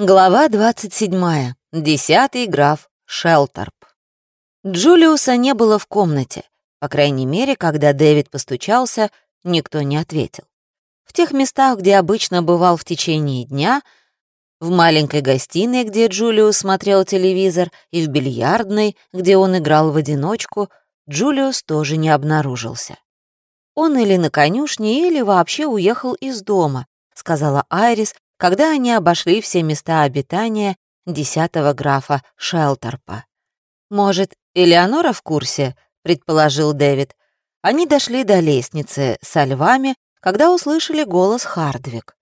Глава 27. Десятый граф Шелтерп. Джулиуса не было в комнате. По крайней мере, когда Дэвид постучался, никто не ответил. В тех местах, где обычно бывал в течение дня, в маленькой гостиной, где Джулиус смотрел телевизор, и в бильярдной, где он играл в одиночку, Джулиус тоже не обнаружился. Он или на конюшне, или вообще уехал из дома, сказала Айрис, когда они обошли все места обитания десятого графа Шелтерпа. «Может, Элеонора в курсе?» — предположил Дэвид. Они дошли до лестницы со львами, когда услышали голос Хардвик.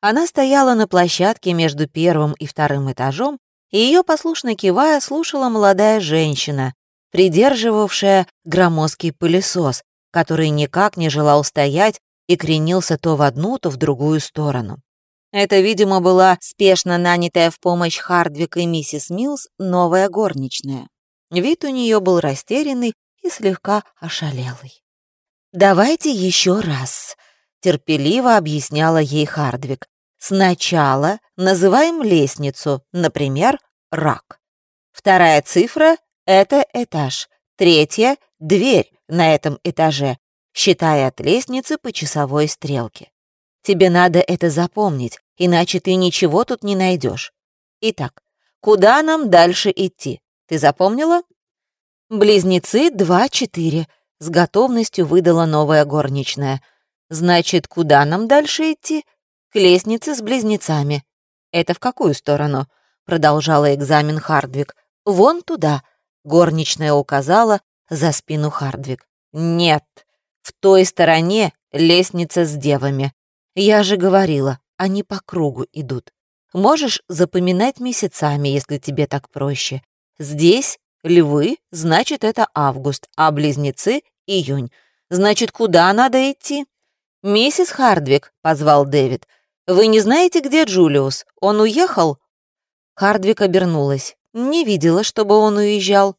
Она стояла на площадке между первым и вторым этажом, и ее послушно кивая слушала молодая женщина, придерживавшая громоздкий пылесос, который никак не желал стоять и кренился то в одну, то в другую сторону. Это, видимо, была спешно нанятая в помощь Хардвик и миссис Милс новая горничная. Вид у нее был растерянный и слегка ошалелый. «Давайте еще раз», — терпеливо объясняла ей Хардвик. «Сначала называем лестницу, например, рак. Вторая цифра — это этаж. Третья — дверь на этом этаже, считая от лестницы по часовой стрелке. Тебе надо это запомнить, иначе ты ничего тут не найдешь. Итак, куда нам дальше идти? Ты запомнила? Близнецы 2-4, с готовностью выдала новая горничная. Значит, куда нам дальше идти? К лестнице с близнецами. Это в какую сторону? Продолжала экзамен Хардвик. Вон туда. Горничная указала за спину Хардвик. Нет, в той стороне лестница с девами. Я же говорила, они по кругу идут. Можешь запоминать месяцами, если тебе так проще. Здесь львы, значит, это август, а близнецы — июнь. Значит, куда надо идти? «Миссис Хардвик», — позвал Дэвид. «Вы не знаете, где Джулиус? Он уехал?» Хардвик обернулась. Не видела, чтобы он уезжал.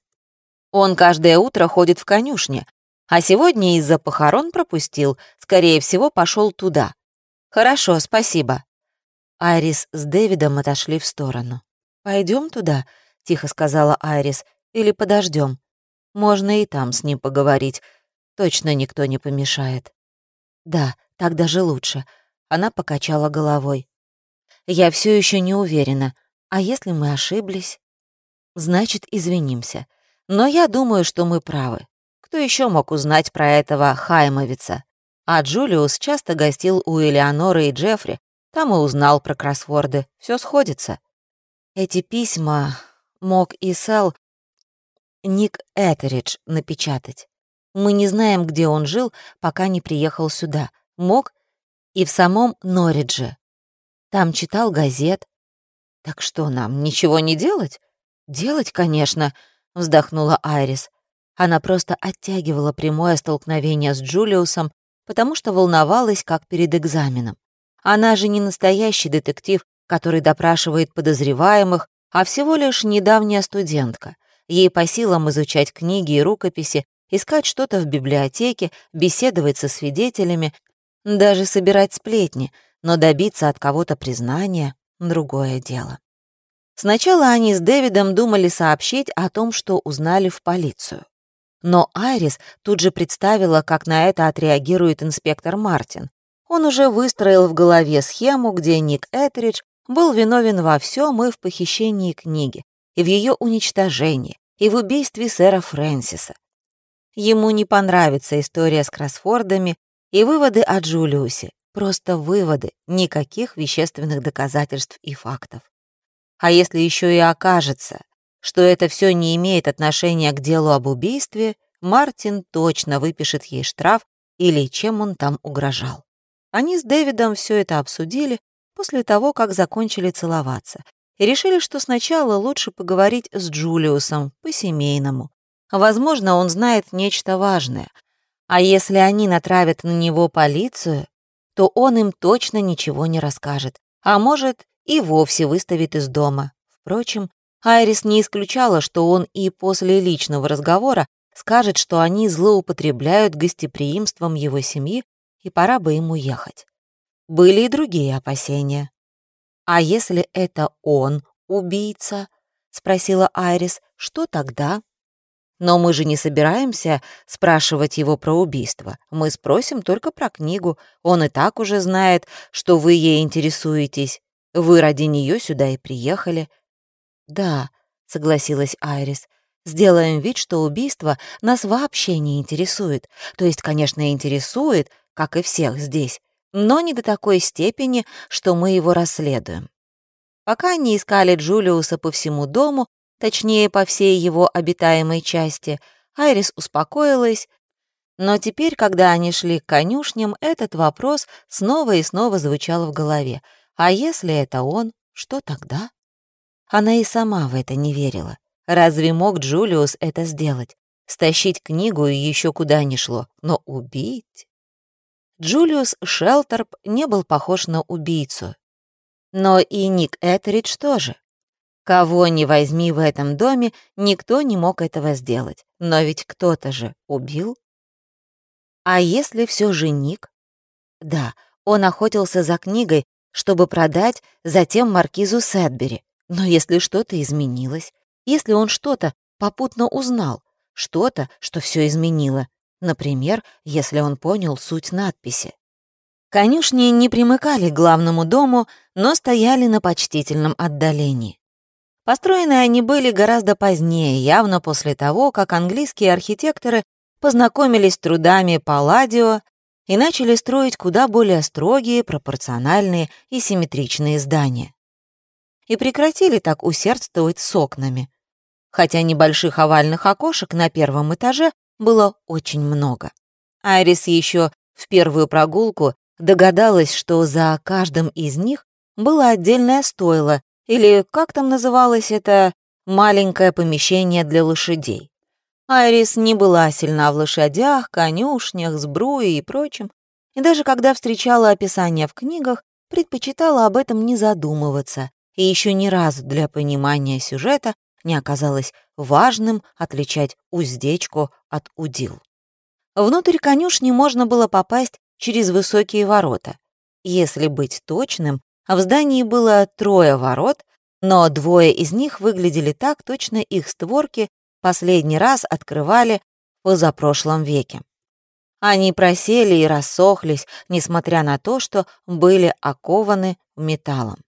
Он каждое утро ходит в конюшне, а сегодня из-за похорон пропустил. Скорее всего, пошел туда. «Хорошо, спасибо». Айрис с Дэвидом отошли в сторону. Пойдем туда», — тихо сказала Айрис, — «или подождем. Можно и там с ним поговорить. Точно никто не помешает». «Да, так даже лучше», — она покачала головой. «Я все еще не уверена. А если мы ошиблись?» «Значит, извинимся. Но я думаю, что мы правы. Кто еще мог узнать про этого Хаймовица? А Джулиус часто гостил у Элеоноры и Джеффри, там и узнал про кроссворды. Все сходится. Эти письма мог и Сэл Ник Этеридж напечатать. Мы не знаем, где он жил, пока не приехал сюда. Мог и в самом Норридже. Там читал газет. Так что нам, ничего не делать? Делать, конечно, вздохнула Айрис. Она просто оттягивала прямое столкновение с Джулиусом, потому что волновалась, как перед экзаменом. Она же не настоящий детектив, который допрашивает подозреваемых, а всего лишь недавняя студентка. Ей по силам изучать книги и рукописи, искать что-то в библиотеке, беседовать со свидетелями, даже собирать сплетни, но добиться от кого-то признания — другое дело. Сначала они с Дэвидом думали сообщить о том, что узнали в полицию. Но Айрис тут же представила, как на это отреагирует инспектор Мартин. Он уже выстроил в голове схему, где Ник Этридж был виновен во всем и в похищении книги, и в ее уничтожении, и в убийстве сэра Фрэнсиса. Ему не понравится история с кроссфордами и выводы о Джулиусе, просто выводы, никаких вещественных доказательств и фактов. А если еще и окажется, что это все не имеет отношения к делу об убийстве, Мартин точно выпишет ей штраф или чем он там угрожал. Они с Дэвидом все это обсудили после того, как закончили целоваться, и решили, что сначала лучше поговорить с Джулиусом по-семейному. Возможно, он знает нечто важное. А если они натравят на него полицию, то он им точно ничего не расскажет, а может и вовсе выставит из дома. Впрочем, Айрис не исключала, что он и после личного разговора скажет, что они злоупотребляют гостеприимством его семьи, и пора бы ему ехать. Были и другие опасения. «А если это он убийца?» — спросила Айрис. «Что тогда?» «Но мы же не собираемся спрашивать его про убийство. Мы спросим только про книгу. Он и так уже знает, что вы ей интересуетесь. Вы ради нее сюда и приехали». «Да», — согласилась Айрис. «Сделаем вид, что убийство нас вообще не интересует. То есть, конечно, интересует, как и всех здесь, но не до такой степени, что мы его расследуем. Пока они искали Джулиуса по всему дому, точнее, по всей его обитаемой части, Айрис успокоилась, но теперь, когда они шли к конюшням, этот вопрос снова и снова звучал в голове. А если это он, что тогда? Она и сама в это не верила. Разве мог Джулиус это сделать? Стащить книгу и еще куда ни шло, но убить? Джулиус Шелтерп не был похож на убийцу. Но и Ник Этеридж тоже. Кого ни возьми в этом доме, никто не мог этого сделать. Но ведь кто-то же убил. А если все же Ник? Да, он охотился за книгой, чтобы продать затем маркизу Сэдбери. Но если что-то изменилось, если он что-то попутно узнал, что-то, что все изменило, Например, если он понял суть надписи. Конюшни не примыкали к главному дому, но стояли на почтительном отдалении. Построены они были гораздо позднее, явно после того, как английские архитекторы познакомились с трудами Палладио и начали строить куда более строгие, пропорциональные и симметричные здания. И прекратили так усердствовать с окнами. Хотя небольших овальных окошек на первом этаже было очень много. Айрис еще в первую прогулку догадалась, что за каждым из них было отдельное стойло, или, как там называлось это, маленькое помещение для лошадей. Айрис не была сильна в лошадях, конюшнях, сбруе и прочем, и даже когда встречала описания в книгах, предпочитала об этом не задумываться, и еще ни разу для понимания сюжета не оказалось важным отличать уздечку от удил. Внутрь конюшни можно было попасть через высокие ворота. Если быть точным, в здании было трое ворот, но двое из них выглядели так, точно их створки последний раз открывали в позапрошлом веке. Они просели и рассохлись, несмотря на то, что были окованы металлом.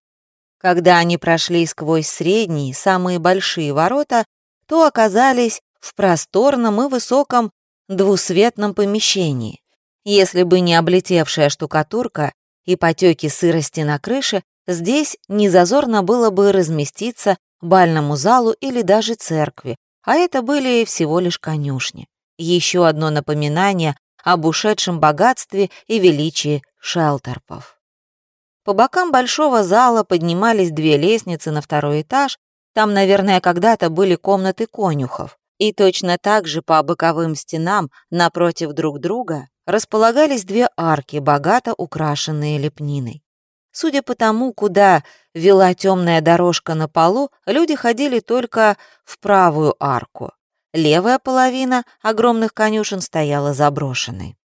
Когда они прошли сквозь средние, самые большие ворота, то оказались в просторном и высоком двусветном помещении. Если бы не облетевшая штукатурка и потеки сырости на крыше, здесь незазорно было бы разместиться бальному залу или даже церкви, а это были всего лишь конюшни. Еще одно напоминание об ушедшем богатстве и величии шелтерпов. По бокам большого зала поднимались две лестницы на второй этаж, там, наверное, когда-то были комнаты конюхов. И точно так же по боковым стенам, напротив друг друга, располагались две арки, богато украшенные лепниной. Судя по тому, куда вела темная дорожка на полу, люди ходили только в правую арку. Левая половина огромных конюшен стояла заброшенной.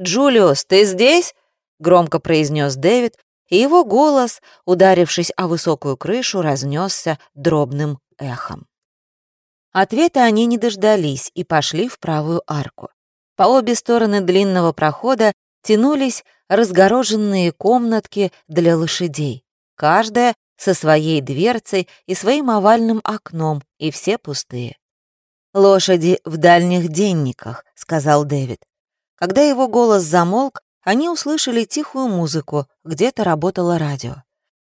«Джулиус, ты здесь?» — громко произнес Дэвид, и его голос, ударившись о высокую крышу, разнесся дробным эхом. Ответа они не дождались и пошли в правую арку. По обе стороны длинного прохода тянулись разгороженные комнатки для лошадей, каждая со своей дверцей и своим овальным окном, и все пустые. «Лошади в дальних денниках», — сказал Дэвид. Когда его голос замолк, они услышали тихую музыку, где-то работало радио.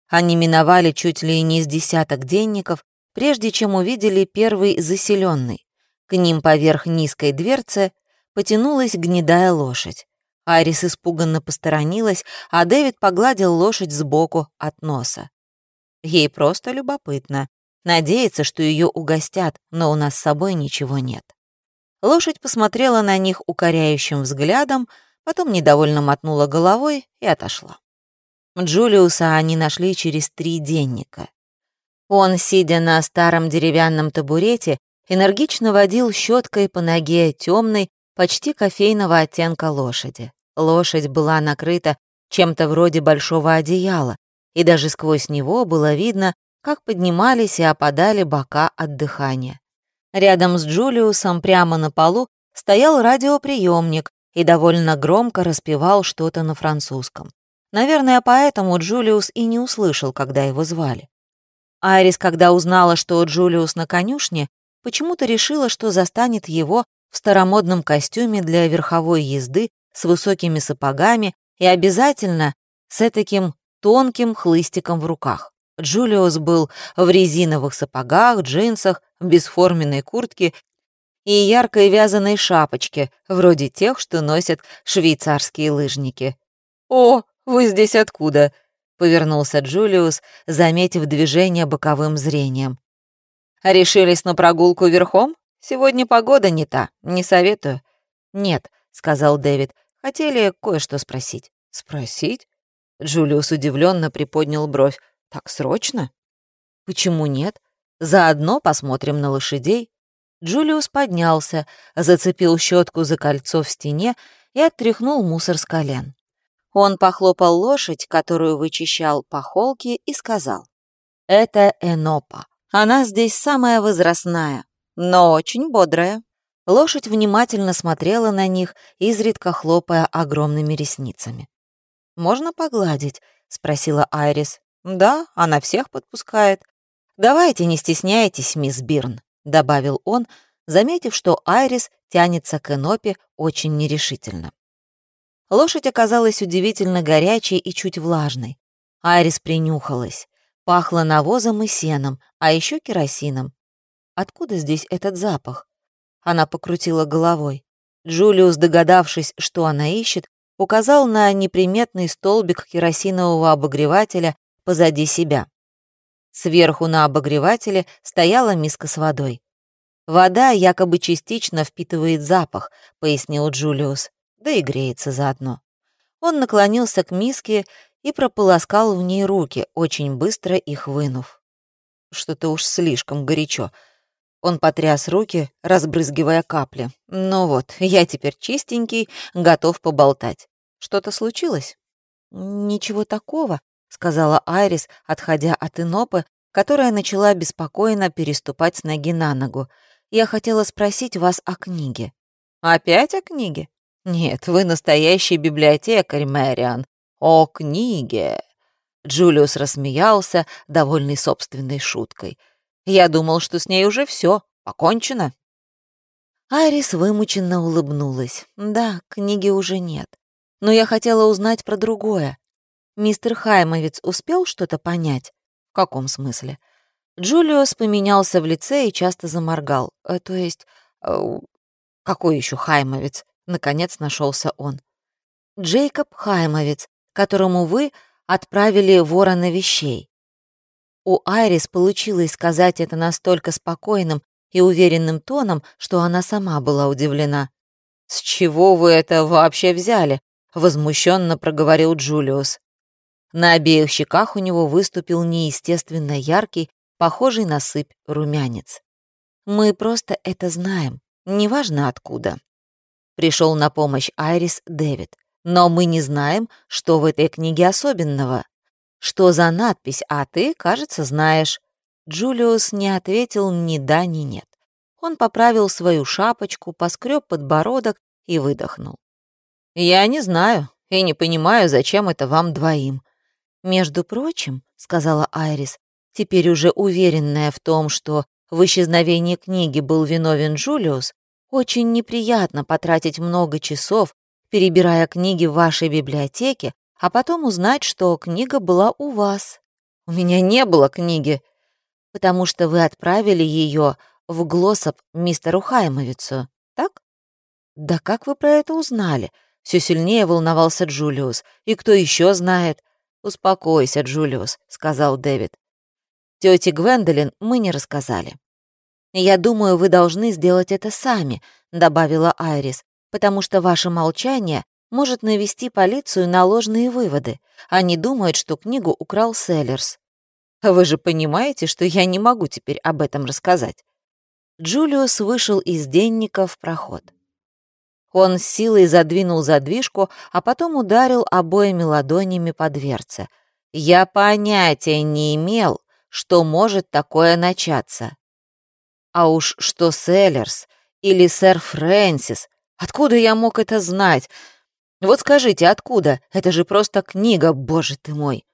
Они миновали чуть ли не с десяток денников, прежде чем увидели первый заселенный. К ним поверх низкой дверцы потянулась гнедая лошадь. Арис испуганно посторонилась, а Дэвид погладил лошадь сбоку от носа. Ей просто любопытно. Надеется, что ее угостят, но у нас с собой ничего нет. Лошадь посмотрела на них укоряющим взглядом, Потом недовольно мотнула головой и отошла. Джулиуса они нашли через три денника. Он, сидя на старом деревянном табурете, энергично водил щеткой по ноге темной, почти кофейного оттенка лошади. Лошадь была накрыта чем-то вроде большого одеяла, и даже сквозь него было видно, как поднимались и опадали бока от дыхания. Рядом с Джулиусом прямо на полу стоял радиоприемник и довольно громко распевал что-то на французском. Наверное, поэтому Джулиус и не услышал, когда его звали. Айрис, когда узнала, что Джулиус на конюшне, почему-то решила, что застанет его в старомодном костюме для верховой езды с высокими сапогами и обязательно с таким тонким хлыстиком в руках. Джулиус был в резиновых сапогах, джинсах, бесформенной куртке и яркой вязаной шапочке, вроде тех, что носят швейцарские лыжники. «О, вы здесь откуда?» — повернулся Джулиус, заметив движение боковым зрением. «Решились на прогулку верхом? Сегодня погода не та, не советую». «Нет», — сказал Дэвид, — «хотели кое-что спросить». «Спросить?» Джулиус удивленно приподнял бровь. «Так срочно?» «Почему нет? Заодно посмотрим на лошадей». Джулиус поднялся, зацепил щетку за кольцо в стене и оттряхнул мусор с колен. Он похлопал лошадь, которую вычищал по холке, и сказал. «Это Энопа. Она здесь самая возрастная, но очень бодрая». Лошадь внимательно смотрела на них, изредка хлопая огромными ресницами. «Можно погладить?» — спросила Айрис. «Да, она всех подпускает. Давайте, не стесняйтесь, мисс Бирн», — добавил он, заметив, что Айрис тянется к Энопе очень нерешительно. Лошадь оказалась удивительно горячей и чуть влажной. Айрис принюхалась. Пахло навозом и сеном, а еще керосином. Откуда здесь этот запах? Она покрутила головой. Джулиус, догадавшись, что она ищет, указал на неприметный столбик керосинового обогревателя позади себя. Сверху на обогревателе стояла миска с водой. «Вода якобы частично впитывает запах», — пояснил Джулиус да и греется заодно. Он наклонился к миске и прополоскал в ней руки, очень быстро их вынув. Что-то уж слишком горячо. Он потряс руки, разбрызгивая капли. «Ну вот, я теперь чистенький, готов поболтать. Что-то случилось?» «Ничего такого», — сказала Айрис, отходя от Инопы, которая начала беспокойно переступать с ноги на ногу. «Я хотела спросить вас о книге». «Опять о книге?» «Нет, вы настоящий библиотекарь, Мэриан. О книге!» Джулиус рассмеялся, довольный собственной шуткой. «Я думал, что с ней уже все, покончено». Айрис вымученно улыбнулась. «Да, книги уже нет. Но я хотела узнать про другое. Мистер Хаймовец успел что-то понять? В каком смысле?» Джулиус поменялся в лице и часто заморгал. Э, то есть, э, какой еще Хаймовец? Наконец нашелся он. Джейкоб Хаймовец, которому вы отправили ворона вещей. У Айрис получилось сказать это настолько спокойным и уверенным тоном, что она сама была удивлена. «С чего вы это вообще взяли?» — возмущенно проговорил Джулиус. На обеих щеках у него выступил неестественно яркий, похожий на сыпь румянец. «Мы просто это знаем, неважно откуда». Пришел на помощь Айрис Дэвид. Но мы не знаем, что в этой книге особенного. Что за надпись, а ты, кажется, знаешь. Джулиус не ответил ни да, ни нет. Он поправил свою шапочку, поскреб подбородок и выдохнул. «Я не знаю и не понимаю, зачем это вам двоим». «Между прочим», — сказала Айрис, теперь уже уверенная в том, что в исчезновении книги был виновен Джулиус, очень неприятно потратить много часов, перебирая книги в вашей библиотеке, а потом узнать, что книга была у вас. У меня не было книги, потому что вы отправили ее в Глоссоп мистеру Хаймовицу, так? Да как вы про это узнали? Все сильнее волновался Джулиус. И кто еще знает? Успокойся, Джулиус, сказал Дэвид. Тете Гвендолин мы не рассказали. «Я думаю, вы должны сделать это сами», — добавила Айрис, «потому что ваше молчание может навести полицию на ложные выводы. Они думают, что книгу украл Селлерс». «Вы же понимаете, что я не могу теперь об этом рассказать». Джулиус вышел из денника в проход. Он с силой задвинул задвижку, а потом ударил обоими ладонями по дверце. Я понятия не имел, что может такое начаться. А уж что Селлерс или сэр Фрэнсис, откуда я мог это знать? Вот скажите, откуда? Это же просто книга, боже ты мой.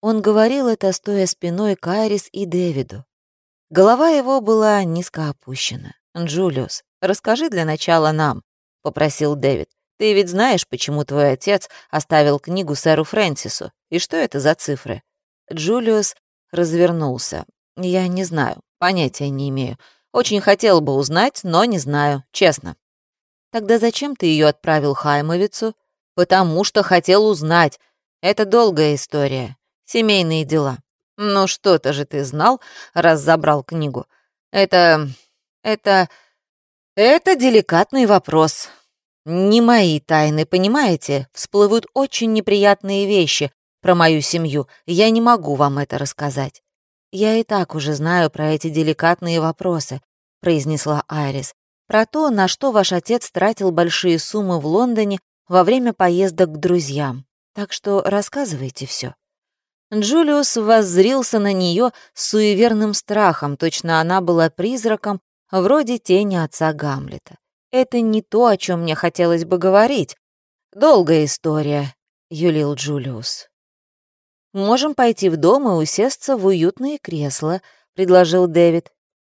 Он говорил это, стоя спиной к Айрис и Дэвиду. Голова его была низко опущена. «Джулиус, расскажи для начала нам», — попросил Дэвид. «Ты ведь знаешь, почему твой отец оставил книгу сэру Фрэнсису, и что это за цифры?» Джулиус развернулся. «Я не знаю, понятия не имею. Очень хотел бы узнать, но не знаю, честно». «Тогда зачем ты ее отправил Хаймовицу?» «Потому что хотел узнать. Это долгая история. Семейные дела». «Ну что-то же ты знал, раз забрал книгу. Это... это... это деликатный вопрос. Не мои тайны, понимаете? Всплывают очень неприятные вещи про мою семью. Я не могу вам это рассказать». «Я и так уже знаю про эти деликатные вопросы», — произнесла Айрис. «Про то, на что ваш отец тратил большие суммы в Лондоне во время поездок к друзьям. Так что рассказывайте все. Джулиус воззрился на нее с суеверным страхом, точно она была призраком, вроде тени отца Гамлета. «Это не то, о чем мне хотелось бы говорить. Долгая история», — юлил Джулиус. «Можем пойти в дом и усесться в уютные кресла», — предложил Дэвид.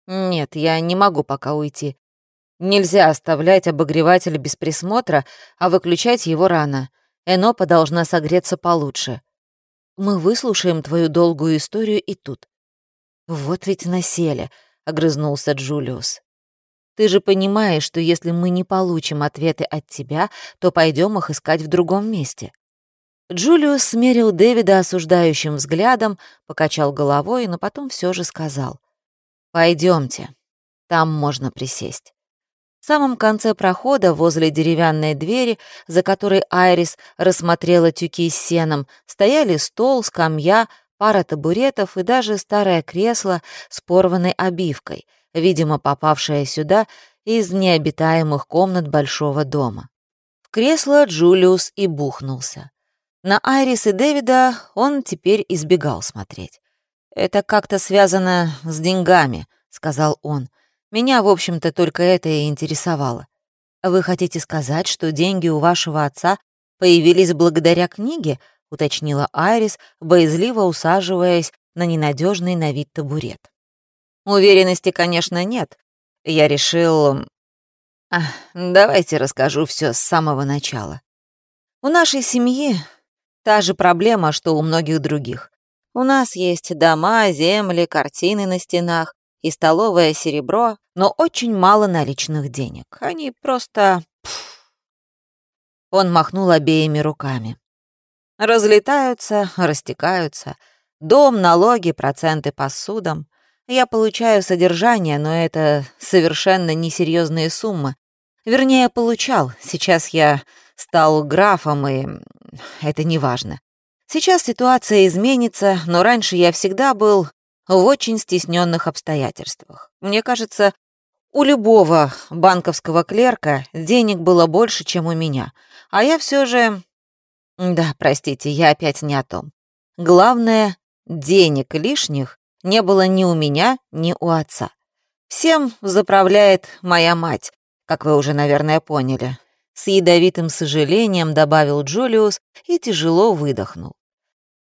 «Нет, я не могу пока уйти. Нельзя оставлять обогреватель без присмотра, а выключать его рано. Энопа должна согреться получше. Мы выслушаем твою долгую историю и тут». «Вот ведь насели», — огрызнулся Джулиус. «Ты же понимаешь, что если мы не получим ответы от тебя, то пойдем их искать в другом месте». Джулиус смерил Дэвида осуждающим взглядом, покачал головой, но потом все же сказал. «Пойдемте, там можно присесть». В самом конце прохода, возле деревянной двери, за которой Айрис рассмотрела тюки с сеном, стояли стол, скамья, пара табуретов и даже старое кресло с порванной обивкой, видимо, попавшее сюда из необитаемых комнат большого дома. В кресло Джулиус и бухнулся. На Айрис и Дэвида он теперь избегал смотреть. «Это как-то связано с деньгами», — сказал он. Меня, в общем-то, только это и интересовало. Вы хотите сказать, что деньги у вашего отца появились благодаря книге? Уточнила Айрис, боязливо усаживаясь на ненадежный на вид табурет. Уверенности, конечно, нет. Я решил... Ах, давайте расскажу все с самого начала. У нашей семьи та же проблема, что у многих других. У нас есть дома, земли, картины на стенах, и столовое серебро, но очень мало наличных денег. Они просто... Он махнул обеими руками. Разлетаются, растекаются. Дом, налоги, проценты по судам. Я получаю содержание, но это совершенно несерьезные суммы. Вернее, получал. Сейчас я стал графом, и это не важно. Сейчас ситуация изменится, но раньше я всегда был в очень стесненных обстоятельствах. Мне кажется, у любого банковского клерка денег было больше, чем у меня. А я все же... Да, простите, я опять не о том. Главное, денег лишних не было ни у меня, ни у отца. Всем заправляет моя мать, как вы уже, наверное, поняли. С ядовитым сожалением добавил Джулиус и тяжело выдохнул.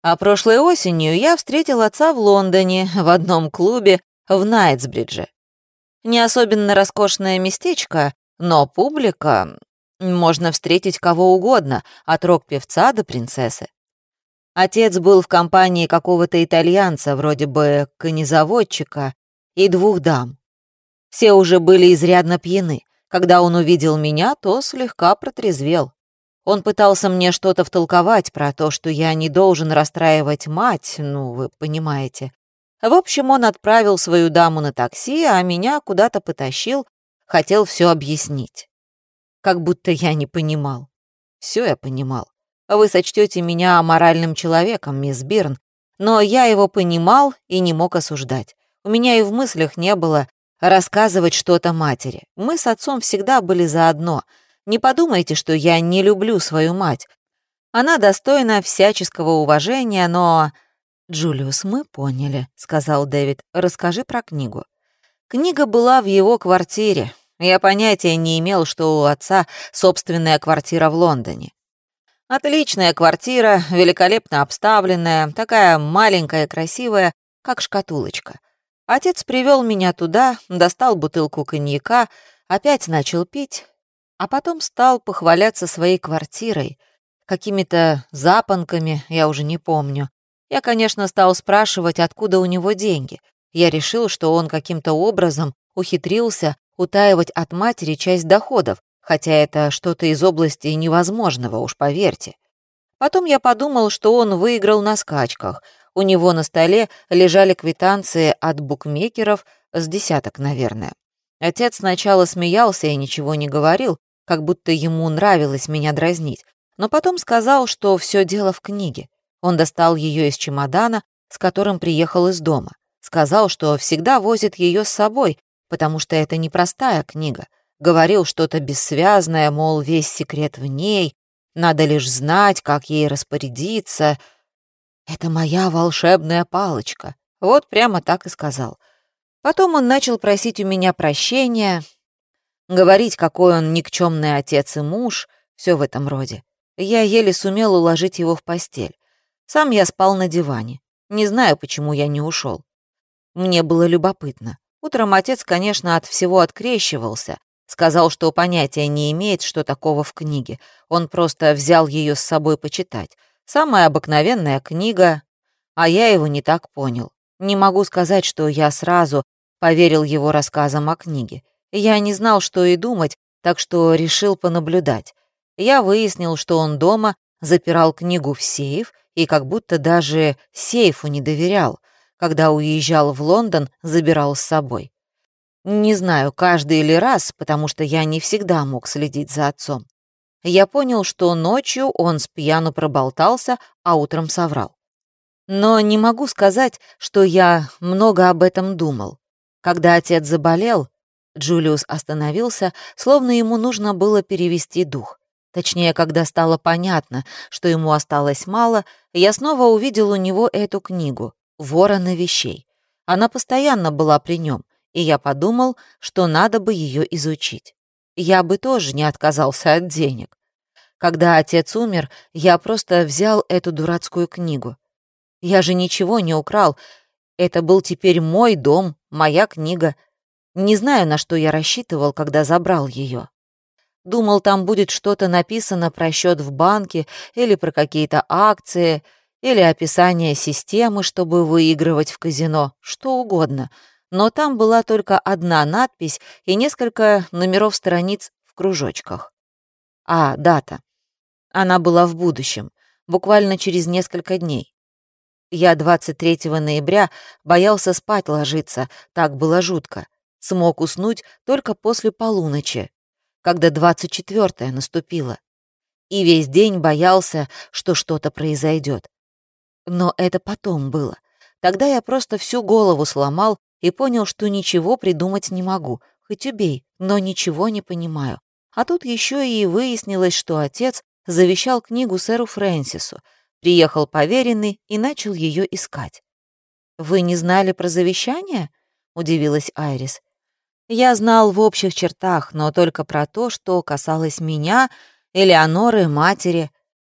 А прошлой осенью я встретил отца в Лондоне, в одном клубе в Найтсбридже. Не особенно роскошное местечко, но публика... Можно встретить кого угодно, от рок-певца до принцессы. Отец был в компании какого-то итальянца, вроде бы конезаводчика, и двух дам. Все уже были изрядно пьяны. Когда он увидел меня, то слегка протрезвел. Он пытался мне что-то втолковать про то, что я не должен расстраивать мать, ну, вы понимаете. В общем, он отправил свою даму на такси, а меня куда-то потащил, хотел все объяснить. Как будто я не понимал. Все я понимал. Вы сочтете меня аморальным человеком, мисс Бирн, но я его понимал и не мог осуждать. У меня и в мыслях не было рассказывать что-то матери. Мы с отцом всегда были заодно — не подумайте, что я не люблю свою мать. Она достойна всяческого уважения, но... «Джулиус, мы поняли», — сказал Дэвид. «Расскажи про книгу». Книга была в его квартире. Я понятия не имел, что у отца собственная квартира в Лондоне. Отличная квартира, великолепно обставленная, такая маленькая, красивая, как шкатулочка. Отец привел меня туда, достал бутылку коньяка, опять начал пить, а потом стал похваляться своей квартирой, какими-то запонками, я уже не помню. Я, конечно, стал спрашивать, откуда у него деньги. Я решил, что он каким-то образом ухитрился утаивать от матери часть доходов, хотя это что-то из области невозможного, уж поверьте. Потом я подумал, что он выиграл на скачках. У него на столе лежали квитанции от букмекеров с десяток, наверное. Отец сначала смеялся и ничего не говорил, как будто ему нравилось меня дразнить, но потом сказал, что все дело в книге. Он достал ее из чемодана, с которым приехал из дома. Сказал, что всегда возит ее с собой, потому что это непростая книга — Говорил что-то бессвязное, мол, весь секрет в ней, надо лишь знать, как ей распорядиться. «Это моя волшебная палочка», вот прямо так и сказал. Потом он начал просить у меня прощения, говорить, какой он никчемный отец и муж, все в этом роде. Я еле сумел уложить его в постель. Сам я спал на диване. Не знаю, почему я не ушел. Мне было любопытно. Утром отец, конечно, от всего открещивался, Сказал, что понятия не имеет, что такого в книге. Он просто взял ее с собой почитать. Самая обыкновенная книга, а я его не так понял. Не могу сказать, что я сразу поверил его рассказам о книге. Я не знал, что и думать, так что решил понаблюдать. Я выяснил, что он дома запирал книгу в сейф и как будто даже сейфу не доверял. Когда уезжал в Лондон, забирал с собой. Не знаю, каждый или раз, потому что я не всегда мог следить за отцом. Я понял, что ночью он с пьяну проболтался, а утром соврал. Но не могу сказать, что я много об этом думал. Когда отец заболел, Джулиус остановился, словно ему нужно было перевести дух. Точнее, когда стало понятно, что ему осталось мало, я снова увидел у него эту книгу «Ворона вещей». Она постоянно была при нем, и я подумал, что надо бы ее изучить. Я бы тоже не отказался от денег. Когда отец умер, я просто взял эту дурацкую книгу. Я же ничего не украл. Это был теперь мой дом, моя книга. Не знаю, на что я рассчитывал, когда забрал ее. Думал, там будет что-то написано про счет в банке или про какие-то акции, или описание системы, чтобы выигрывать в казино, что угодно — но там была только одна надпись и несколько номеров страниц в кружочках. А, дата. Она была в будущем, буквально через несколько дней. Я 23 ноября боялся спать ложиться, так было жутко. Смог уснуть только после полуночи, когда 24-е наступило. И весь день боялся, что что-то произойдет. Но это потом было. Тогда я просто всю голову сломал и понял, что ничего придумать не могу, хоть убей, но ничего не понимаю. А тут еще и выяснилось, что отец завещал книгу сэру Фрэнсису, приехал поверенный и начал ее искать. «Вы не знали про завещание?» — удивилась Айрис. «Я знал в общих чертах, но только про то, что касалось меня, Элеоноры, матери.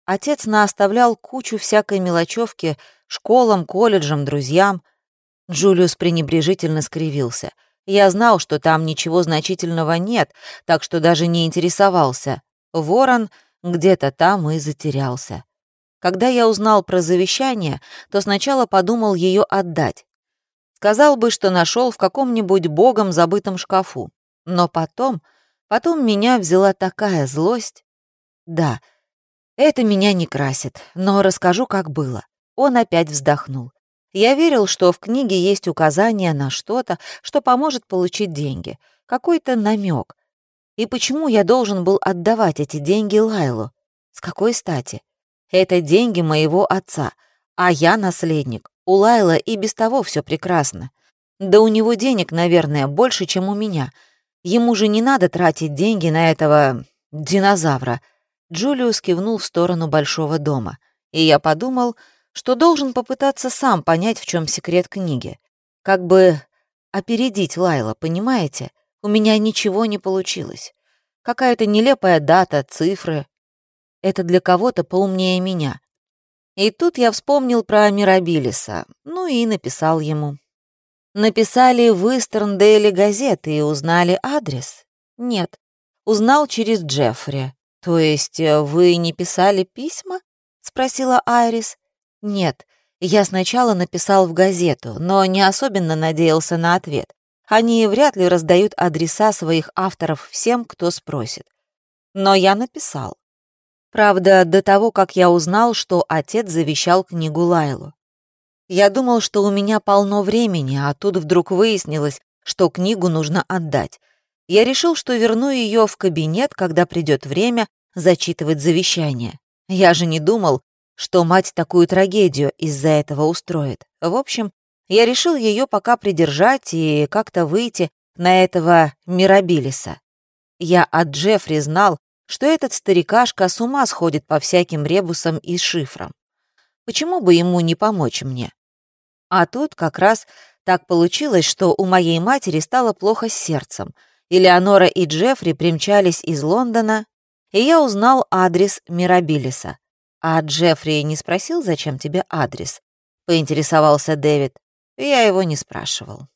Отец наоставлял кучу всякой мелочевки школам, колледжам, друзьям. Джулиус пренебрежительно скривился. Я знал, что там ничего значительного нет, так что даже не интересовался. Ворон где-то там и затерялся. Когда я узнал про завещание, то сначала подумал ее отдать. Сказал бы, что нашел в каком-нибудь богом забытом шкафу. Но потом, потом меня взяла такая злость. Да, это меня не красит, но расскажу, как было. Он опять вздохнул. Я верил, что в книге есть указание на что-то, что поможет получить деньги, какой-то намек. И почему я должен был отдавать эти деньги Лайлу? С какой стати? Это деньги моего отца, а я наследник. У Лайла и без того все прекрасно. Да у него денег, наверное, больше, чем у меня. Ему же не надо тратить деньги на этого динозавра. Джулиус кивнул в сторону большого дома, и я подумал, что должен попытаться сам понять, в чем секрет книги. Как бы опередить Лайла, понимаете? У меня ничего не получилось. Какая-то нелепая дата, цифры. Это для кого-то поумнее меня. И тут я вспомнил про Мирабилиса, ну и написал ему. Написали в Истерн Дейли газеты и узнали адрес? Нет. Узнал через Джеффри. То есть э, вы не писали письма? Спросила Айрис. Нет. Я сначала написал в газету, но не особенно надеялся на ответ. Они вряд ли раздают адреса своих авторов всем, кто спросит. Но я написал. Правда, до того, как я узнал, что отец завещал книгу Лайлу. Я думал, что у меня полно времени, а тут вдруг выяснилось, что книгу нужно отдать. Я решил, что верну ее в кабинет, когда придет время зачитывать завещание. Я же не думал, что мать такую трагедию из-за этого устроит. В общем, я решил ее пока придержать и как-то выйти на этого Мирабилиса. Я от Джеффри знал, что этот старикашка с ума сходит по всяким ребусам и шифрам. Почему бы ему не помочь мне? А тут как раз так получилось, что у моей матери стало плохо с сердцем. Элеонора и Джеффри примчались из Лондона, и я узнал адрес Мирабилиса. А Джеффри не спросил, зачем тебе адрес? Поинтересовался Дэвид. Я его не спрашивал.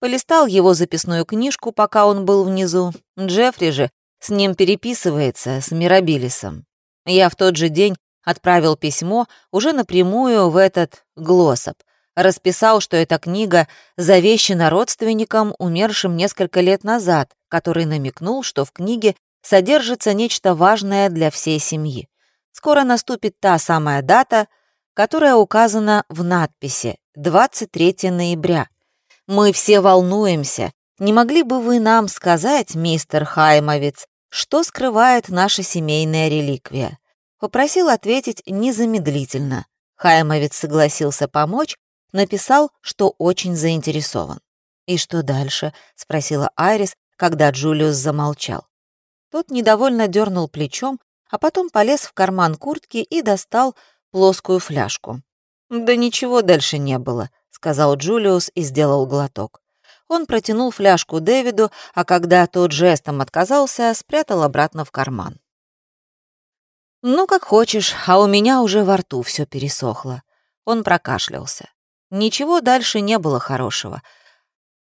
Полистал его записную книжку, пока он был внизу. Джеффри же с ним переписывается, с Мирабилисом. Я в тот же день отправил письмо уже напрямую в этот Глоссоп. Расписал, что эта книга завещена родственникам, умершим несколько лет назад, который намекнул, что в книге содержится нечто важное для всей семьи. Скоро наступит та самая дата, которая указана в надписи 23 ноября. Мы все волнуемся, не могли бы вы нам сказать, мистер Хаймовец, что скрывает наша семейная реликвия?» Попросил ответить незамедлительно. Хаймовец согласился помочь, написал, что очень заинтересован. «И что дальше?» — спросила Айрис, когда Джулиус замолчал. Тот недовольно дернул плечом, а потом полез в карман куртки и достал плоскую фляжку. «Да ничего дальше не было», — сказал Джулиус и сделал глоток. Он протянул фляжку Дэвиду, а когда тот жестом отказался, спрятал обратно в карман. «Ну, как хочешь, а у меня уже во рту все пересохло». Он прокашлялся. Ничего дальше не было хорошего.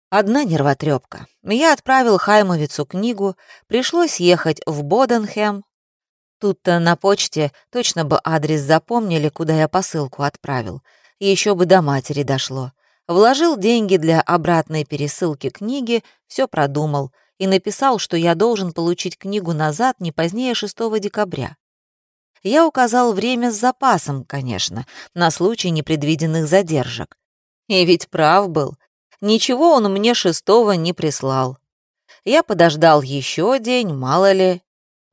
Одна нервотрепка. Я отправил Хаймовицу книгу, пришлось ехать в Боденхэм. Тут-то на почте точно бы адрес запомнили, куда я посылку отправил. Еще бы до матери дошло. Вложил деньги для обратной пересылки книги, все продумал и написал, что я должен получить книгу назад не позднее 6 декабря. Я указал время с запасом, конечно, на случай непредвиденных задержек. И ведь прав был. Ничего он мне шестого не прислал. Я подождал еще день, мало ли.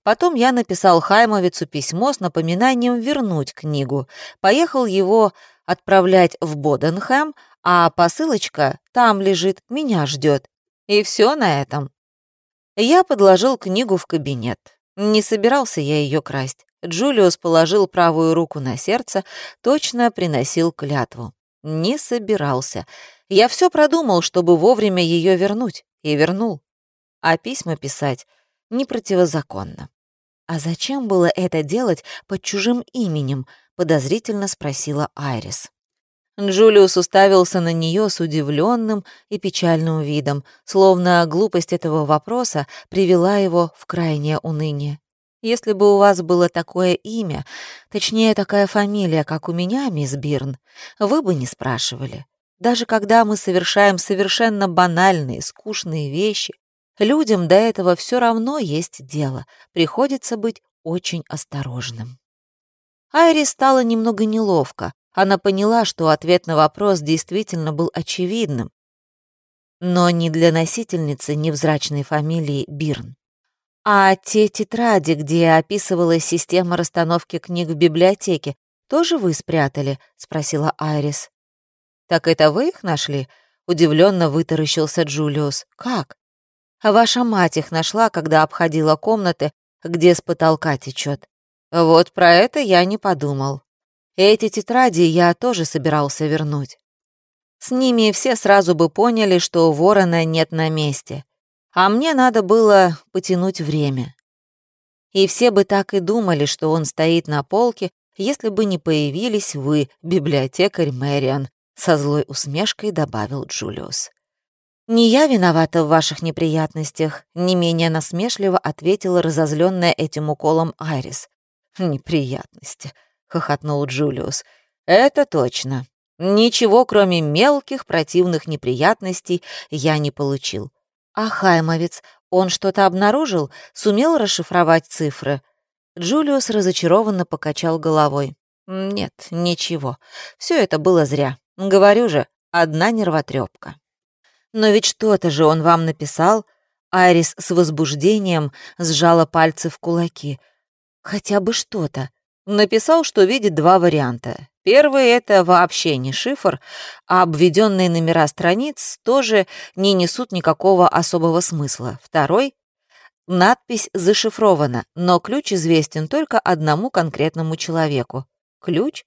Потом я написал Хаймовицу письмо с напоминанием вернуть книгу. Поехал его отправлять в Боденхэм, а посылочка там лежит, меня ждет. И все на этом. Я подложил книгу в кабинет. Не собирался я ее красть. Джулиус положил правую руку на сердце, точно приносил клятву. Не собирался. Я все продумал, чтобы вовремя ее вернуть. И вернул. А письма писать не противозаконно. «А зачем было это делать под чужим именем?» — подозрительно спросила Айрис. Джулиус уставился на нее с удивленным и печальным видом, словно глупость этого вопроса привела его в крайнее уныние. «Если бы у вас было такое имя, точнее, такая фамилия, как у меня, мисс Бирн, вы бы не спрашивали. Даже когда мы совершаем совершенно банальные, скучные вещи, людям до этого все равно есть дело, приходится быть очень осторожным». Айри стало немного неловко, она поняла, что ответ на вопрос действительно был очевидным, но не для носительницы невзрачной фамилии Бирн. «А те тетради, где описывалась система расстановки книг в библиотеке, тоже вы спрятали?» — спросила Айрис. «Так это вы их нашли?» — удивленно вытаращился Джулиус. «Как?» «А ваша мать их нашла, когда обходила комнаты где с потолка течет. Вот про это я не подумал. Эти тетради я тоже собирался вернуть. С ними все сразу бы поняли, что ворона нет на месте. А мне надо было потянуть время. И все бы так и думали, что он стоит на полке, если бы не появились вы, библиотекарь Мэриан, со злой усмешкой добавил Джулиус. «Не я виновата в ваших неприятностях», — не менее насмешливо ответила разозленная этим уколом Айрис. «Неприятности», — хохотнул Джулиус. «Это точно. Ничего, кроме мелких противных неприятностей, я не получил. А Хаймовец, он что-то обнаружил? Сумел расшифровать цифры?» Джулиус разочарованно покачал головой. «Нет, ничего. Все это было зря. Говорю же, одна нервотрепка. «Но ведь что-то же он вам написал?» Айрис с возбуждением сжала пальцы в кулаки. «Хотя бы что-то. Написал, что видит два варианта. Первый — это вообще не шифр, а обведенные номера страниц тоже не несут никакого особого смысла. Второй — надпись зашифрована, но ключ известен только одному конкретному человеку. Ключ?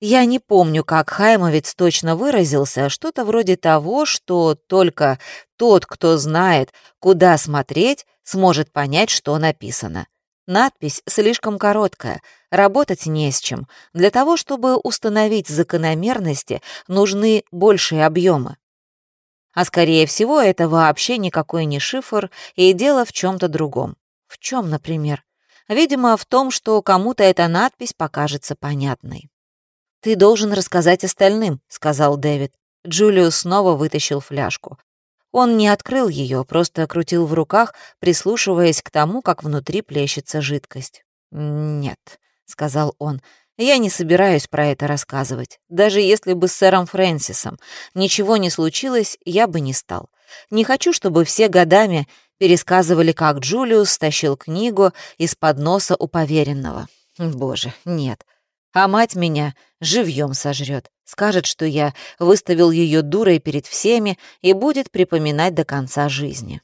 Я не помню, как Хаймовец точно выразился, что-то вроде того, что только тот, кто знает, куда смотреть, сможет понять, что написано. Надпись слишком короткая, работать не с чем. Для того, чтобы установить закономерности, нужны большие объемы. А скорее всего, это вообще никакой не шифр, и дело в чем-то другом. В чем, например? Видимо, в том, что кому-то эта надпись покажется понятной. «Ты должен рассказать остальным», — сказал Дэвид. Джулиус снова вытащил фляжку. Он не открыл ее, просто крутил в руках, прислушиваясь к тому, как внутри плещется жидкость. «Нет», — сказал он, — «я не собираюсь про это рассказывать. Даже если бы с сэром Фрэнсисом ничего не случилось, я бы не стал. Не хочу, чтобы все годами пересказывали, как Джулиус стащил книгу из-под носа у поверенного. Боже, нет. А мать меня живьем сожрет. Скажет, что я выставил ее дурой перед всеми и будет припоминать до конца жизни.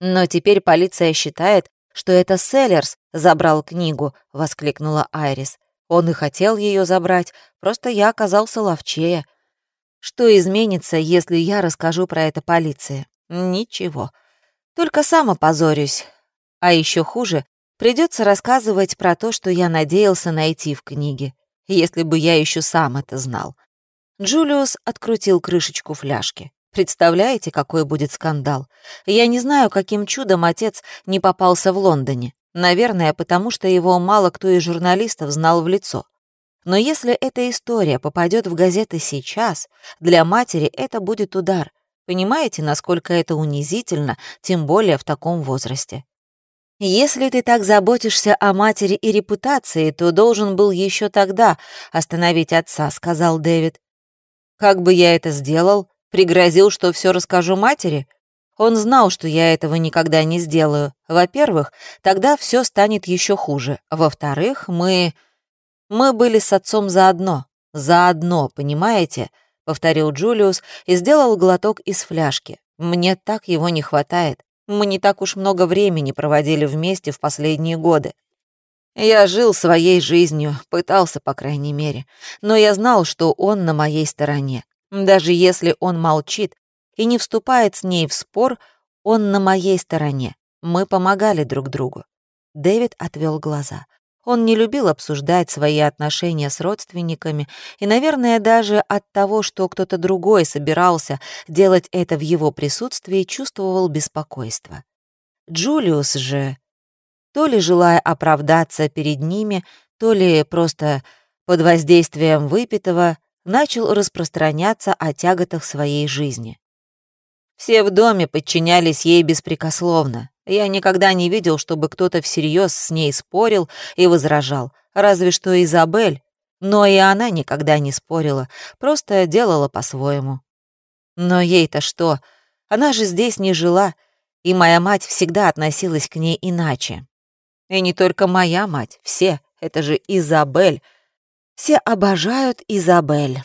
Но теперь полиция считает, что это Селлерс забрал книгу, воскликнула Айрис. Он и хотел ее забрать, просто я оказался ловчее. Что изменится, если я расскажу про это полиции? Ничего. Только сам опозорюсь. А еще хуже, придется рассказывать про то, что я надеялся найти в книге если бы я еще сам это знал. Джулиус открутил крышечку фляжки. Представляете, какой будет скандал? Я не знаю, каким чудом отец не попался в Лондоне. Наверное, потому что его мало кто из журналистов знал в лицо. Но если эта история попадет в газеты сейчас, для матери это будет удар. Понимаете, насколько это унизительно, тем более в таком возрасте? Если ты так заботишься о матери и репутации, то должен был еще тогда остановить отца, сказал Дэвид. Как бы я это сделал? Пригрозил, что все расскажу матери? Он знал, что я этого никогда не сделаю. Во-первых, тогда все станет еще хуже. Во-вторых, мы... Мы были с отцом заодно. Заодно, понимаете? Повторил Джулиус и сделал глоток из фляжки. Мне так его не хватает. Мы не так уж много времени проводили вместе в последние годы. Я жил своей жизнью, пытался, по крайней мере, но я знал, что он на моей стороне. Даже если он молчит и не вступает с ней в спор, он на моей стороне. Мы помогали друг другу. Дэвид отвел глаза. Он не любил обсуждать свои отношения с родственниками и, наверное, даже от того, что кто-то другой собирался делать это в его присутствии, чувствовал беспокойство. Джулиус же, то ли желая оправдаться перед ними, то ли просто под воздействием выпитого, начал распространяться о тяготах своей жизни. Все в доме подчинялись ей беспрекословно. Я никогда не видел, чтобы кто-то всерьез с ней спорил и возражал, разве что Изабель. Но и она никогда не спорила, просто делала по-своему. Но ей-то что? Она же здесь не жила, и моя мать всегда относилась к ней иначе. И не только моя мать, все, это же Изабель. Все обожают Изабель.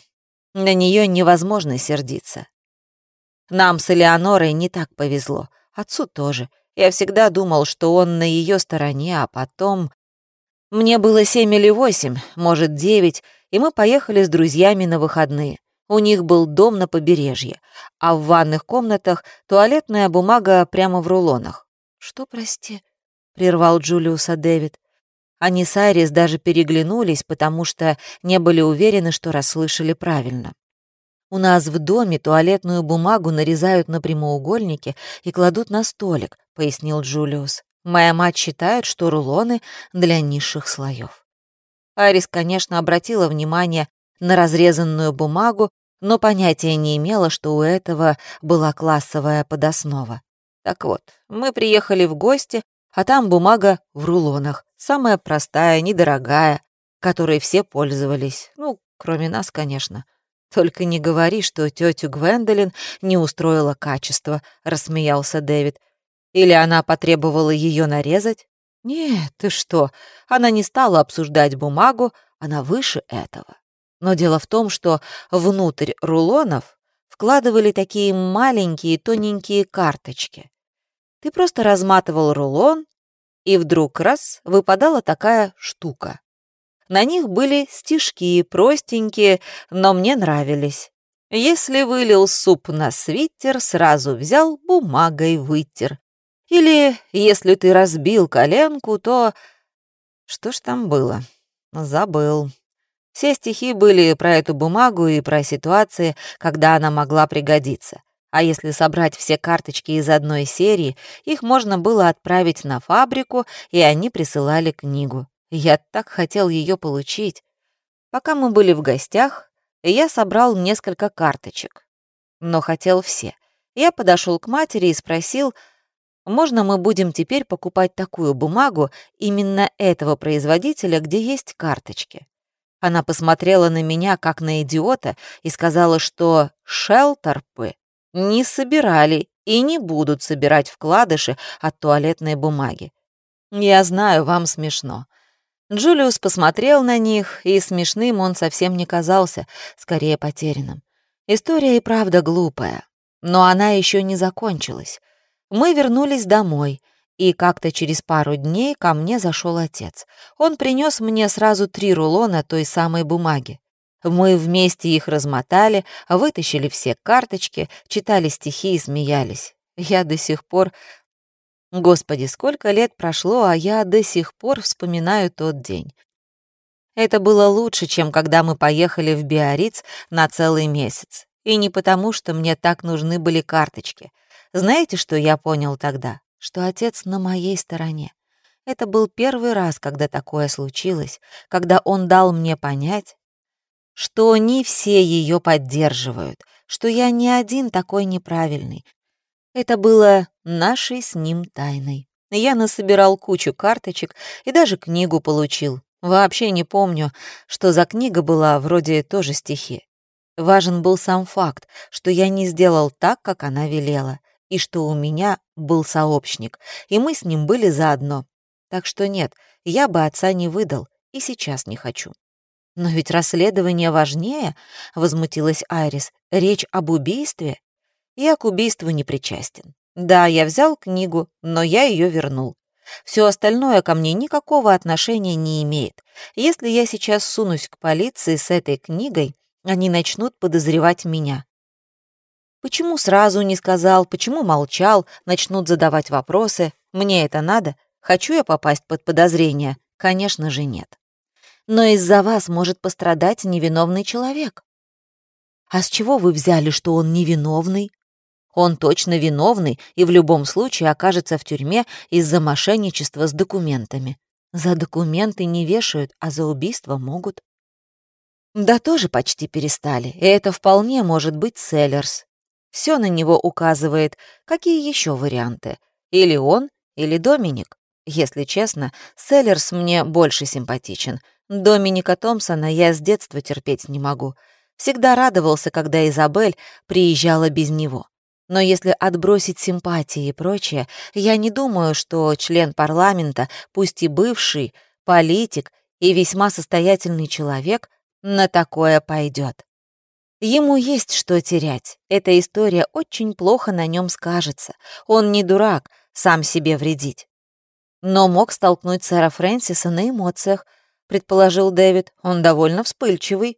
На нее невозможно сердиться. Нам с Элеонорой не так повезло, отцу тоже. Я всегда думал, что он на ее стороне, а потом... Мне было семь или восемь, может, девять, и мы поехали с друзьями на выходные. У них был дом на побережье, а в ванных комнатах туалетная бумага прямо в рулонах. «Что, прости?» — прервал Джулиуса Дэвид. Они с Айрис даже переглянулись, потому что не были уверены, что расслышали правильно. У нас в доме туалетную бумагу нарезают на прямоугольники и кладут на столик, пояснил Джулиус. Моя мать считает, что рулоны для низших слоев. Арис, конечно, обратила внимание на разрезанную бумагу, но понятия не имела, что у этого была классовая подоснова. Так вот, мы приехали в гости, а там бумага в рулонах, самая простая, недорогая, которой все пользовались, ну, кроме нас, конечно. Только не говори, что тетю Гвендолин не устроило качество, рассмеялся Дэвид. Или она потребовала ее нарезать? Нет, ты что, она не стала обсуждать бумагу, она выше этого. Но дело в том, что внутрь рулонов вкладывали такие маленькие тоненькие карточки. Ты просто разматывал рулон, и вдруг раз выпадала такая штука. На них были стишки, простенькие, но мне нравились. Если вылил суп на свитер, сразу взял, бумагой вытер. Или если ты разбил коленку, то... Что ж там было? Забыл. Все стихи были про эту бумагу и про ситуации, когда она могла пригодиться. А если собрать все карточки из одной серии, их можно было отправить на фабрику, и они присылали книгу. Я так хотел ее получить. Пока мы были в гостях, я собрал несколько карточек. Но хотел все. Я подошел к матери и спросил, можно мы будем теперь покупать такую бумагу именно этого производителя, где есть карточки. Она посмотрела на меня как на идиота и сказала, что шелтерпы не собирали и не будут собирать вкладыши от туалетной бумаги. Я знаю, вам смешно. Джулиус посмотрел на них, и смешным он совсем не казался, скорее потерянным. История и правда глупая, но она еще не закончилась. Мы вернулись домой, и как-то через пару дней ко мне зашел отец. Он принес мне сразу три рулона той самой бумаги. Мы вместе их размотали, вытащили все карточки, читали стихи и смеялись. Я до сих пор Господи, сколько лет прошло, а я до сих пор вспоминаю тот день. Это было лучше, чем когда мы поехали в Биориц на целый месяц. И не потому, что мне так нужны были карточки. Знаете, что я понял тогда? Что отец на моей стороне. Это был первый раз, когда такое случилось, когда он дал мне понять, что не все ее поддерживают, что я не один такой неправильный, это было нашей с ним тайной. Я насобирал кучу карточек и даже книгу получил. Вообще не помню, что за книга была, вроде тоже стихи. Важен был сам факт, что я не сделал так, как она велела, и что у меня был сообщник, и мы с ним были заодно. Так что нет, я бы отца не выдал, и сейчас не хочу. «Но ведь расследование важнее», — возмутилась Айрис. «Речь об убийстве?» Я к убийству не причастен. Да, я взял книгу, но я ее вернул. Все остальное ко мне никакого отношения не имеет. Если я сейчас сунусь к полиции с этой книгой, они начнут подозревать меня. Почему сразу не сказал, почему молчал, начнут задавать вопросы. Мне это надо? Хочу я попасть под подозрение? Конечно же нет. Но из-за вас может пострадать невиновный человек. А с чего вы взяли, что он невиновный? Он точно виновный и в любом случае окажется в тюрьме из-за мошенничества с документами. За документы не вешают, а за убийство могут. Да тоже почти перестали, и это вполне может быть Селлерс. Все на него указывает, какие еще варианты. Или он, или Доминик. Если честно, Селлерс мне больше симпатичен. Доминика Томпсона я с детства терпеть не могу. Всегда радовался, когда Изабель приезжала без него. Но если отбросить симпатии и прочее, я не думаю, что член парламента, пусть и бывший, политик и весьма состоятельный человек, на такое пойдет. Ему есть что терять. Эта история очень плохо на нем скажется. Он не дурак, сам себе вредить. Но мог столкнуть сэра Фрэнсиса на эмоциях, предположил Дэвид. Он довольно вспыльчивый.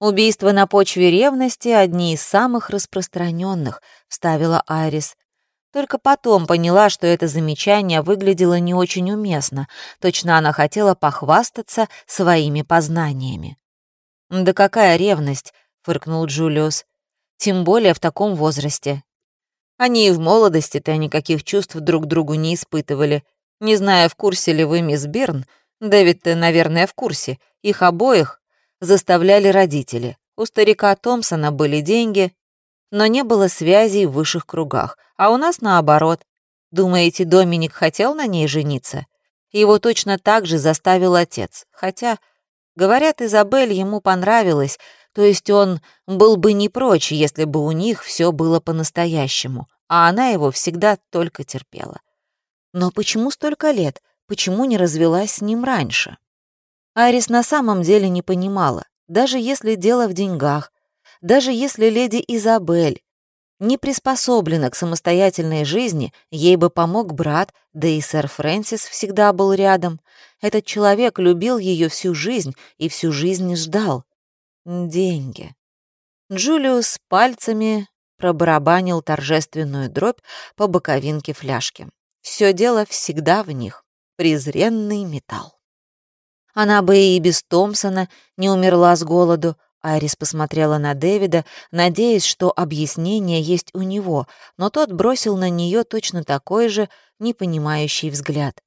Убийства на почве ревности — одни из самых распространенных, вставила Айрис. Только потом поняла, что это замечание выглядело не очень уместно. Точно она хотела похвастаться своими познаниями. «Да какая ревность!» — фыркнул Джулиус. «Тем более в таком возрасте. Они и в молодости-то никаких чувств друг другу не испытывали. Не знаю, в курсе ли вы, мисс Бирн, Дэвид-то, наверное, в курсе. Их обоих заставляли родители. У старика Томпсона были деньги, но не было связей в высших кругах, а у нас наоборот. Думаете, Доминик хотел на ней жениться? Его точно так же заставил отец, хотя, говорят, Изабель ему понравилась, то есть он был бы не прочь, если бы у них все было по-настоящему, а она его всегда только терпела. Но почему столько лет? Почему не развелась с ним раньше? Арис на самом деле не понимала, даже если дело в деньгах, даже если леди Изабель не приспособлена к самостоятельной жизни, ей бы помог брат, да и сэр Фрэнсис всегда был рядом. Этот человек любил ее всю жизнь и всю жизнь ждал. Деньги. Джулиус пальцами пробарабанил торжественную дробь по боковинке фляжки. Все дело всегда в них. Презренный металл. Она бы и без Томпсона не умерла с голоду, Айрис посмотрела на Дэвида, надеясь, что объяснение есть у него, но тот бросил на нее точно такой же непонимающий взгляд.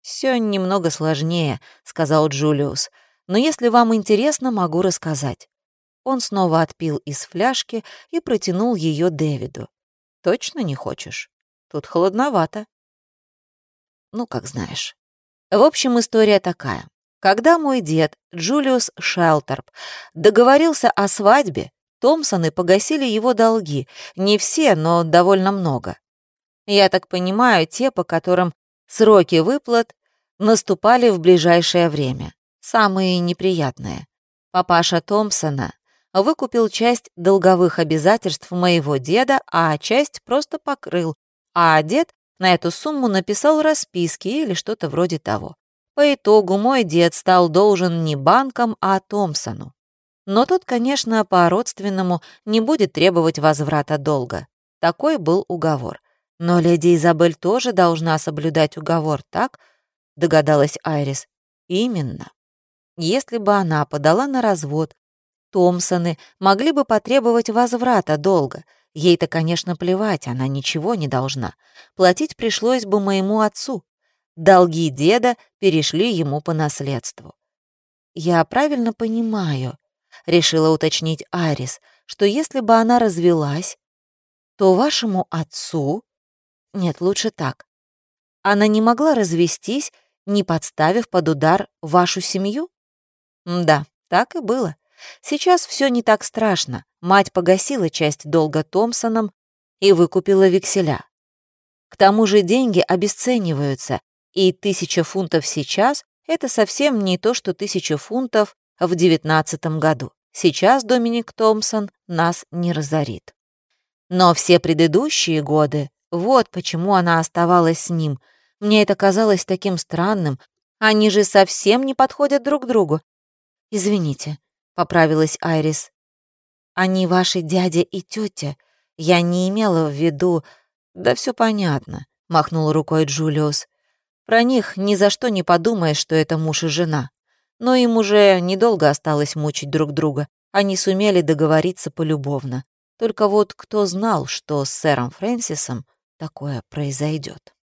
Все немного сложнее», — сказал Джулиус, «но если вам интересно, могу рассказать». Он снова отпил из фляжки и протянул ее Дэвиду. «Точно не хочешь? Тут холодновато». «Ну, как знаешь». В общем, история такая. Когда мой дед, Джулиус Шелтерп, договорился о свадьбе, Томпсоны погасили его долги. Не все, но довольно много. Я так понимаю, те, по которым сроки выплат наступали в ближайшее время. Самые неприятные. Папаша Томпсона выкупил часть долговых обязательств моего деда, а часть просто покрыл, а дед на эту сумму написал расписки или что-то вроде того. По итогу мой дед стал должен не банкам, а Томпсону. Но тот, конечно, по-родственному не будет требовать возврата долга. Такой был уговор. Но леди Изабель тоже должна соблюдать уговор, так? Догадалась Айрис. Именно. Если бы она подала на развод, Томпсоны могли бы потребовать возврата долга. Ей-то, конечно, плевать, она ничего не должна. Платить пришлось бы моему отцу. Долги деда перешли ему по наследству. «Я правильно понимаю», — решила уточнить Арис, «что если бы она развелась, то вашему отцу...» Нет, лучше так. Она не могла развестись, не подставив под удар вашу семью? Да, так и было. Сейчас все не так страшно. Мать погасила часть долга Томпсоном и выкупила векселя. К тому же деньги обесцениваются, и тысяча фунтов сейчас — это совсем не то, что тысяча фунтов в девятнадцатом году. Сейчас Доминик Томпсон нас не разорит. Но все предыдущие годы, вот почему она оставалась с ним. Мне это казалось таким странным. Они же совсем не подходят друг другу. «Извините», — поправилась Айрис. «Они ваши дядя и тетя. Я не имела в виду...» «Да все понятно», — махнул рукой Джулиус. Про них ни за что не подумаешь, что это муж и жена. Но им уже недолго осталось мучить друг друга. Они сумели договориться полюбовно. Только вот кто знал, что с сэром Фрэнсисом такое произойдет?